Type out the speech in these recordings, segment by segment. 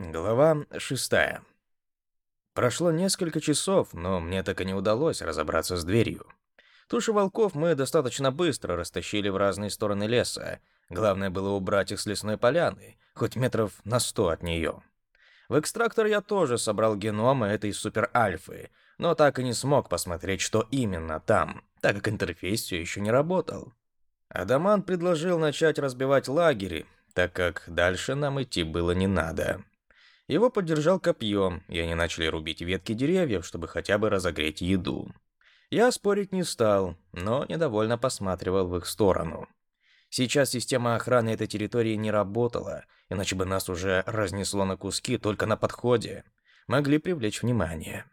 Глава шестая. Прошло несколько часов, но мне так и не удалось разобраться с дверью. Туши волков мы достаточно быстро растащили в разные стороны леса. Главное было убрать их с лесной поляны, хоть метров на сто от нее. В экстрактор я тоже собрал геномы этой супер-альфы, но так и не смог посмотреть, что именно там, так как интерфейс все еще не работал. Адаман предложил начать разбивать лагеря, так как дальше нам идти было не надо. Его поддержал копьем, и они начали рубить ветки деревьев, чтобы хотя бы разогреть еду. Я спорить не стал, но недовольно посматривал в их сторону. Сейчас система охраны этой территории не работала, иначе бы нас уже разнесло на куски только на подходе. Могли привлечь внимание.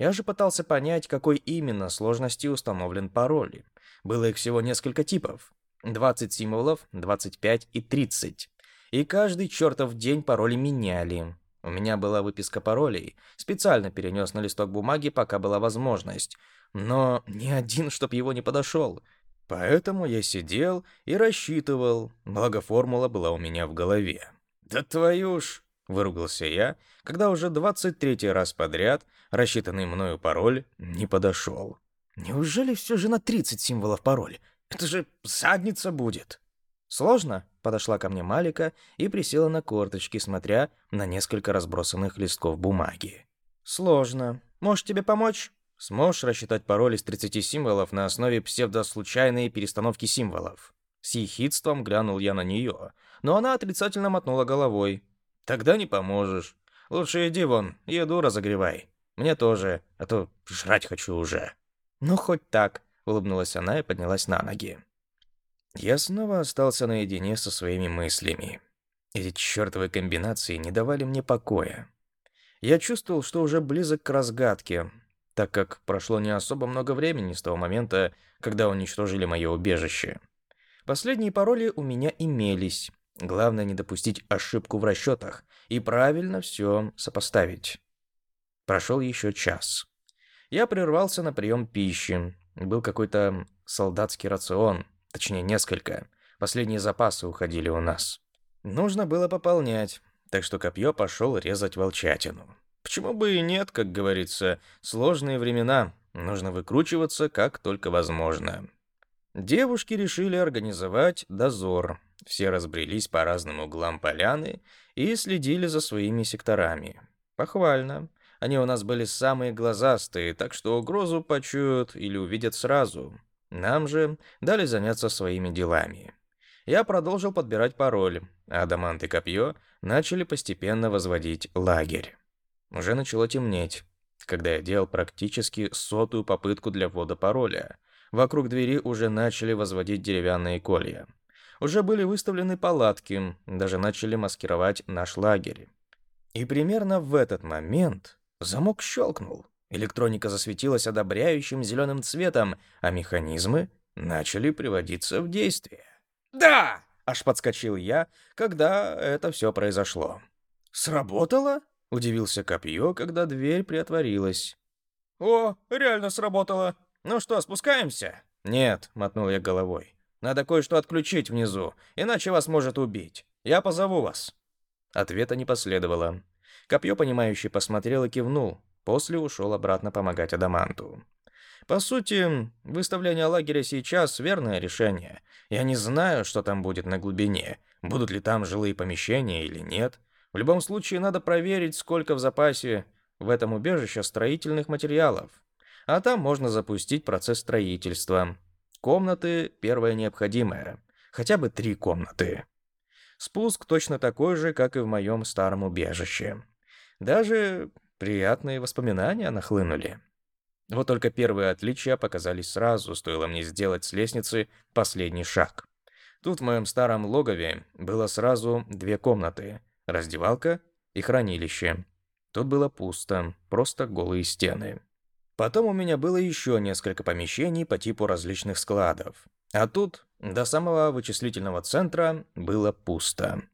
Я же пытался понять, какой именно сложности установлен пароль. Было их всего несколько типов. 20 символов, 25 и 30. И каждый чертов день пароли меняли. У меня была выписка паролей. Специально перенес на листок бумаги, пока была возможность. Но ни один, чтоб его не подошел. Поэтому я сидел и рассчитывал. Благо формула была у меня в голове. «Да твою ж!» — выругался я, когда уже 23 раз подряд рассчитанный мною пароль не подошел. «Неужели все же на 30 символов пароль? Это же задница будет!» «Сложно?» — подошла ко мне Малика и присела на корточки, смотря на несколько разбросанных листков бумаги. «Сложно. Можешь тебе помочь?» «Сможешь рассчитать пароль из 30 символов на основе псевдослучайной перестановки символов?» С ехидством глянул я на нее, но она отрицательно мотнула головой. «Тогда не поможешь. Лучше иди вон, еду разогревай. Мне тоже, а то жрать хочу уже». «Ну, хоть так», — улыбнулась она и поднялась на ноги. Я снова остался наедине со своими мыслями. Эти чертовы комбинации не давали мне покоя. Я чувствовал, что уже близок к разгадке, так как прошло не особо много времени с того момента, когда уничтожили мое убежище. Последние пароли у меня имелись. Главное не допустить ошибку в расчетах и правильно все сопоставить. Прошел еще час. Я прервался на прием пищи. Был какой-то солдатский рацион, Точнее, несколько. Последние запасы уходили у нас. Нужно было пополнять, так что копье пошел резать волчатину. Почему бы и нет, как говорится, сложные времена. Нужно выкручиваться как только возможно. Девушки решили организовать дозор. Все разбрелись по разным углам поляны и следили за своими секторами. Похвально. Они у нас были самые глазастые, так что угрозу почуют или увидят сразу. Нам же дали заняться своими делами. Я продолжил подбирать пароль, а Адамант и Копье начали постепенно возводить лагерь. Уже начало темнеть, когда я делал практически сотую попытку для ввода пароля. Вокруг двери уже начали возводить деревянные колья. Уже были выставлены палатки, даже начали маскировать наш лагерь. И примерно в этот момент замок щелкнул. Электроника засветилась одобряющим зеленым цветом, а механизмы начали приводиться в действие. «Да!» — аж подскочил я, когда это все произошло. «Сработало?» — удивился Копье, когда дверь приотворилась. «О, реально сработало! Ну что, спускаемся?» «Нет», — мотнул я головой. «Надо кое-что отключить внизу, иначе вас может убить. Я позову вас». Ответа не последовало. Копье, понимающий, посмотрел и кивнул, После ушел обратно помогать Адаманту. По сути, выставление лагеря сейчас верное решение. Я не знаю, что там будет на глубине, будут ли там жилые помещения или нет. В любом случае надо проверить, сколько в запасе в этом убежище строительных материалов. А там можно запустить процесс строительства. Комнаты первое необходимое. Хотя бы три комнаты. Спуск точно такой же, как и в моем старом убежище. Даже Приятные воспоминания нахлынули. Вот только первые отличия показались сразу, стоило мне сделать с лестницы последний шаг. Тут в моем старом логове было сразу две комнаты – раздевалка и хранилище. Тут было пусто, просто голые стены. Потом у меня было еще несколько помещений по типу различных складов. А тут, до самого вычислительного центра, было пусто.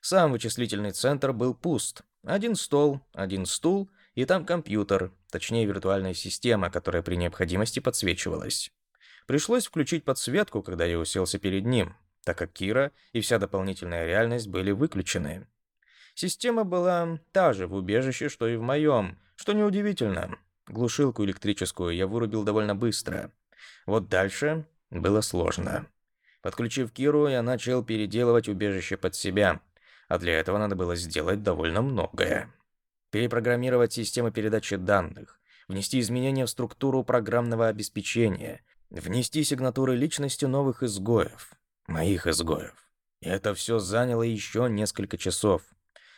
Сам вычислительный центр был пуст, один стол, один стул, и там компьютер, точнее виртуальная система, которая при необходимости подсвечивалась. Пришлось включить подсветку, когда я уселся перед ним, так как Кира и вся дополнительная реальность были выключены. Система была та же в убежище, что и в моем, что неудивительно. Глушилку электрическую я вырубил довольно быстро. Вот дальше было сложно. Подключив Киру, я начал переделывать убежище под себя, а для этого надо было сделать довольно многое. Перепрограммировать системы передачи данных, внести изменения в структуру программного обеспечения, внести сигнатуры личности новых изгоев, моих изгоев. И это все заняло еще несколько часов.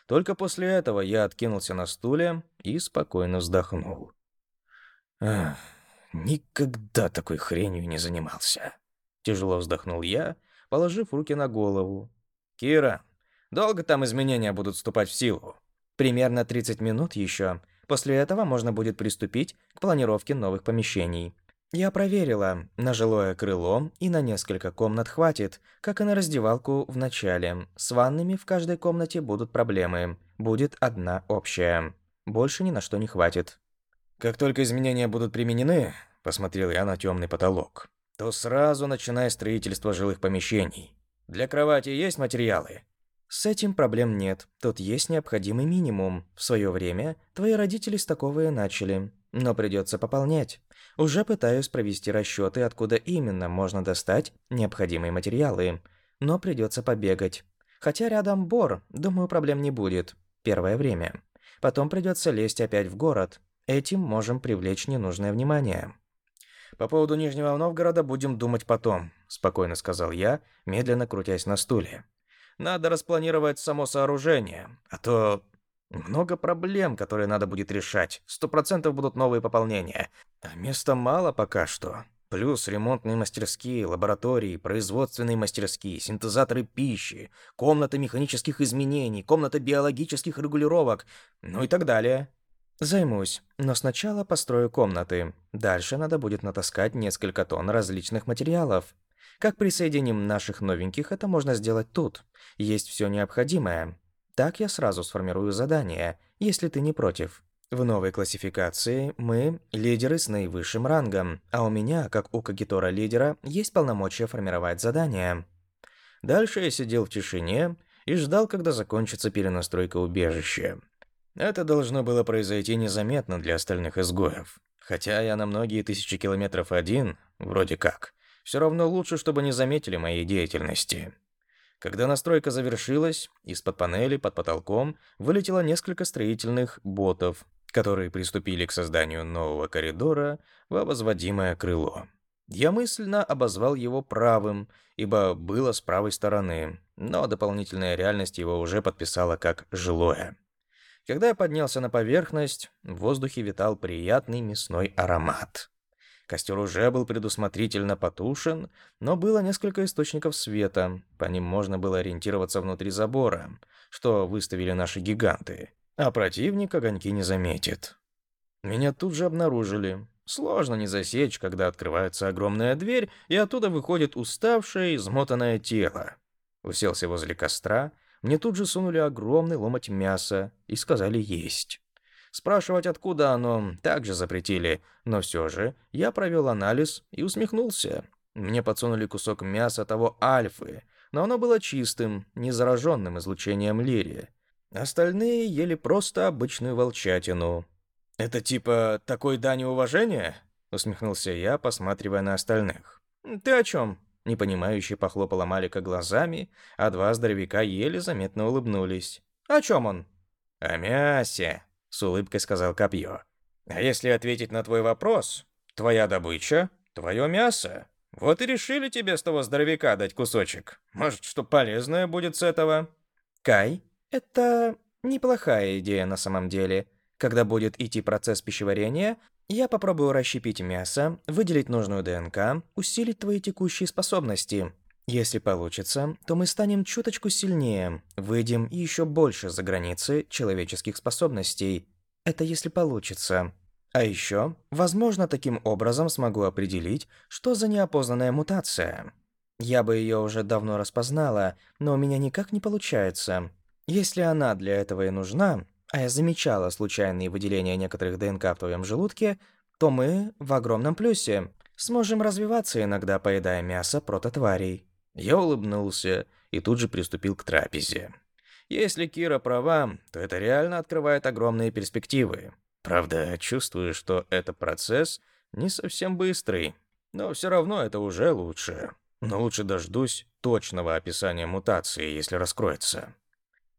Только после этого я откинулся на стуле и спокойно вздохнул. Ах, никогда такой хренью не занимался. Тяжело вздохнул я, положив руки на голову. «Кира, долго там изменения будут вступать в силу?» «Примерно 30 минут еще. После этого можно будет приступить к планировке новых помещений. Я проверила, на жилое крыло и на несколько комнат хватит, как и на раздевалку в начале. С ваннами в каждой комнате будут проблемы. Будет одна общая. Больше ни на что не хватит. Как только изменения будут применены, посмотрел я на темный потолок, то сразу начинай строительство жилых помещений. Для кровати есть материалы? С этим проблем нет. Тут есть необходимый минимум. В свое время твои родители с такого и начали. Но придется пополнять. Уже пытаюсь провести расчеты, откуда именно можно достать необходимые материалы. Но придется побегать. Хотя рядом бор, думаю, проблем не будет. Первое время. Потом придется лезть опять в город. Этим можем привлечь ненужное внимание. По поводу Нижнего Новгорода будем думать потом, спокойно сказал я, медленно крутясь на стуле. Надо распланировать само сооружение, а то много проблем, которые надо будет решать. Сто процентов будут новые пополнения. А места мало пока что. Плюс ремонтные мастерские, лаборатории, производственные мастерские, синтезаторы пищи, комната механических изменений, комната биологических регулировок, ну и так далее. Займусь, но сначала построю комнаты. Дальше надо будет натаскать несколько тонн различных материалов. Как присоединим наших новеньких, это можно сделать тут. Есть все необходимое. Так я сразу сформирую задание, если ты не против. В новой классификации мы – лидеры с наивысшим рангом, а у меня, как у Кагитора-лидера, есть полномочия формировать задания. Дальше я сидел в тишине и ждал, когда закончится перенастройка убежища. Это должно было произойти незаметно для остальных изгоев. Хотя я на многие тысячи километров один, вроде как, все равно лучше, чтобы не заметили моей деятельности. Когда настройка завершилась, из-под панели под потолком вылетело несколько строительных ботов, которые приступили к созданию нового коридора во возводимое крыло. Я мысленно обозвал его правым, ибо было с правой стороны, но дополнительная реальность его уже подписала как «жилое». Когда я поднялся на поверхность, в воздухе витал приятный мясной аромат. Костер уже был предусмотрительно потушен, но было несколько источников света, по ним можно было ориентироваться внутри забора, что выставили наши гиганты, а противник огоньки не заметит. Меня тут же обнаружили. Сложно не засечь, когда открывается огромная дверь, и оттуда выходит уставшее, измотанное тело. Уселся возле костра, мне тут же сунули огромный ломоть мяса и сказали есть. Спрашивать, откуда оно, также запретили, но все же я провел анализ и усмехнулся. Мне подсунули кусок мяса того альфы, но оно было чистым, не зараженным излучением лирии. Остальные ели просто обычную волчатину. «Это типа такой дань уважения?» — усмехнулся я, посматривая на остальных. «Ты о чем?» Непонимающе похлопала Малика глазами, а два здоровяка еле заметно улыбнулись. «О чем он?» «О мясе», — с улыбкой сказал Копье. «А если ответить на твой вопрос, твоя добыча — твое мясо. Вот и решили тебе с того здоровяка дать кусочек. Может, что полезное будет с этого?» «Кай, это неплохая идея на самом деле. Когда будет идти процесс пищеварения, я попробую расщепить мясо, выделить нужную ДНК, усилить твои текущие способности. Если получится, то мы станем чуточку сильнее, выйдем еще больше за границы человеческих способностей. Это если получится. А еще, возможно, таким образом смогу определить, что за неопознанная мутация. Я бы ее уже давно распознала, но у меня никак не получается. Если она для этого и нужна, а я замечала случайные выделения некоторых ДНК в твоем желудке, то мы в огромном плюсе. Сможем развиваться иногда, поедая мясо прототварей». Я улыбнулся и тут же приступил к трапезе. Если Кира права, то это реально открывает огромные перспективы. Правда, чувствую, что этот процесс не совсем быстрый, но все равно это уже лучше. Но лучше дождусь точного описания мутации, если раскроется.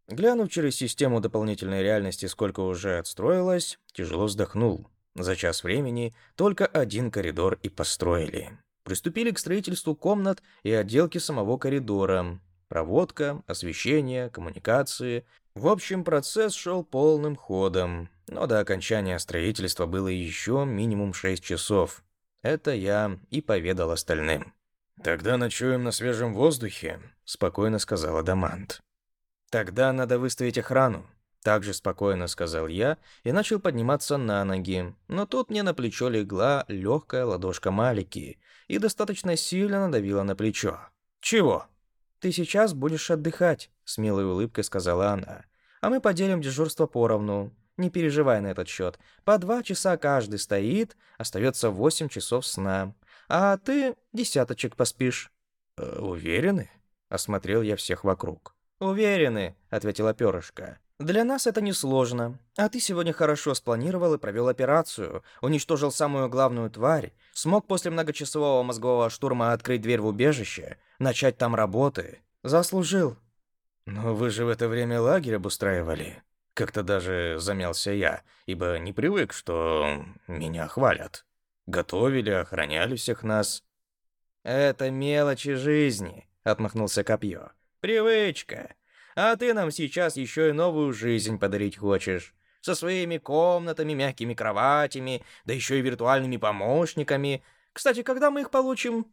Глянув через систему дополнительной реальности, сколько уже отстроилось, тяжело вздохнул. За час времени только один коридор и построили. Приступили к строительству комнат и отделки самого коридора. Проводка, освещение, коммуникации. В общем, процесс шел полным ходом. Но до окончания строительства было еще минимум 6 часов. Это я и поведал остальным. «Тогда ночуем на свежем воздухе», — спокойно сказала Дамант. «Тогда надо выставить охрану», — также спокойно сказал я и начал подниматься на ноги. Но тут мне на плечо легла легкая ладошка Малики и достаточно сильно надавила на плечо. «Чего?» «Ты сейчас будешь отдыхать», — с милой улыбкой сказала она. «А мы поделим дежурство поровну. Не переживай на этот счет. По два часа каждый стоит, остается восемь часов сна. А ты десяточек поспишь». «Э, «Уверены?» — осмотрел я всех вокруг. «Уверены», — ответила перышко. «Для нас это несложно. А ты сегодня хорошо спланировал и провел операцию, уничтожил самую главную тварь, смог после многочасового мозгового штурма открыть дверь в убежище, начать там работы. Заслужил». «Но вы же в это время лагерь обустраивали». Как-то даже замялся я, ибо не привык, что меня хвалят. Готовили, охраняли всех нас. «Это мелочи жизни», — отмахнулся Копье. Привычка. А ты нам сейчас еще и новую жизнь подарить хочешь. Со своими комнатами, мягкими кроватями, да еще и виртуальными помощниками. Кстати, когда мы их получим?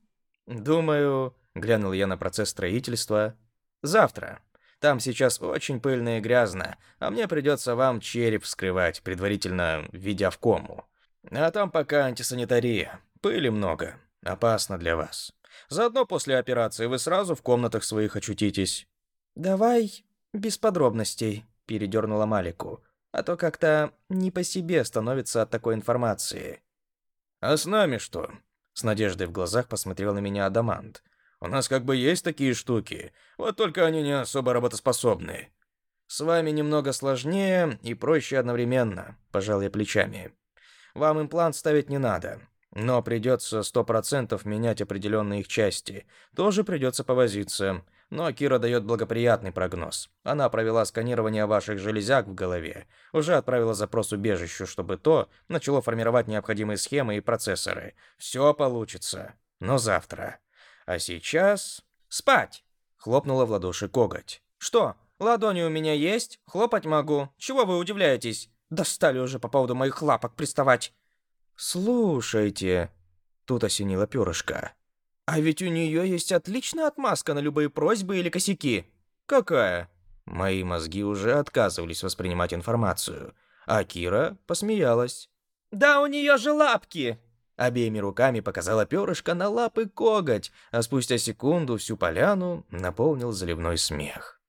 Думаю, глянул я на процесс строительства. Завтра. Там сейчас очень пыльно и грязно, а мне придется вам череп вскрывать, предварительно введя в кому. А там пока антисанитария. Пыли много. Опасно для вас. Заодно после операции вы сразу в комнатах своих очутитесь». «Давай без подробностей», — передернула Малику. «А то как-то не по себе становится от такой информации». «А с нами что?» С надеждой в глазах посмотрел на меня Адамант. «У нас как бы есть такие штуки, вот только они не особо работоспособны». «С вами немного сложнее и проще одновременно», — пожал я плечами. «Вам имплант ставить не надо. Но придется сто процентов менять определенные их части. Тоже придется повозиться. Но Кира дает благоприятный прогноз. Она провела сканирование ваших железяк в голове, уже отправила запрос убежищу, чтобы то начало формировать необходимые схемы и процессоры. Все получится. Но завтра. А сейчас... Спать! Хлопнула в ладоши коготь. Что, ладони у меня есть? Хлопать могу. Чего вы удивляетесь? Достали уже по поводу моих лапок приставать. «Слушайте», — тут осенила перышко, «а ведь у нее есть отличная отмазка на любые просьбы или косяки». «Какая?» Мои мозги уже отказывались воспринимать информацию, а Кира посмеялась. «Да у нее же лапки!» Обеими руками показала перышко на лапы коготь, а спустя секунду всю поляну наполнил заливной смех.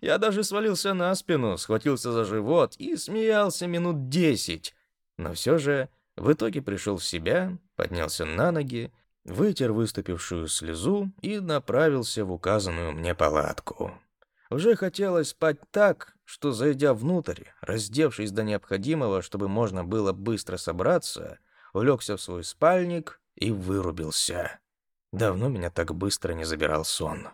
Я даже свалился на спину, схватился за живот и смеялся минут десять. Но все же в итоге пришел в себя, поднялся на ноги, вытер выступившую слезу и направился в указанную мне палатку. Уже хотелось спать так, что, зайдя внутрь, раздевшись до необходимого, чтобы можно было быстро собраться, улегся в свой спальник и вырубился. Давно меня так быстро не забирал сон.